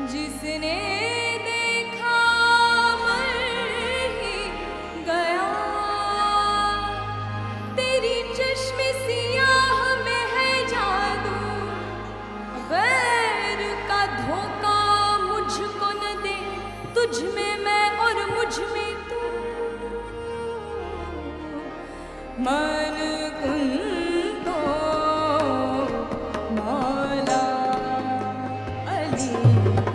जिसने Thank you.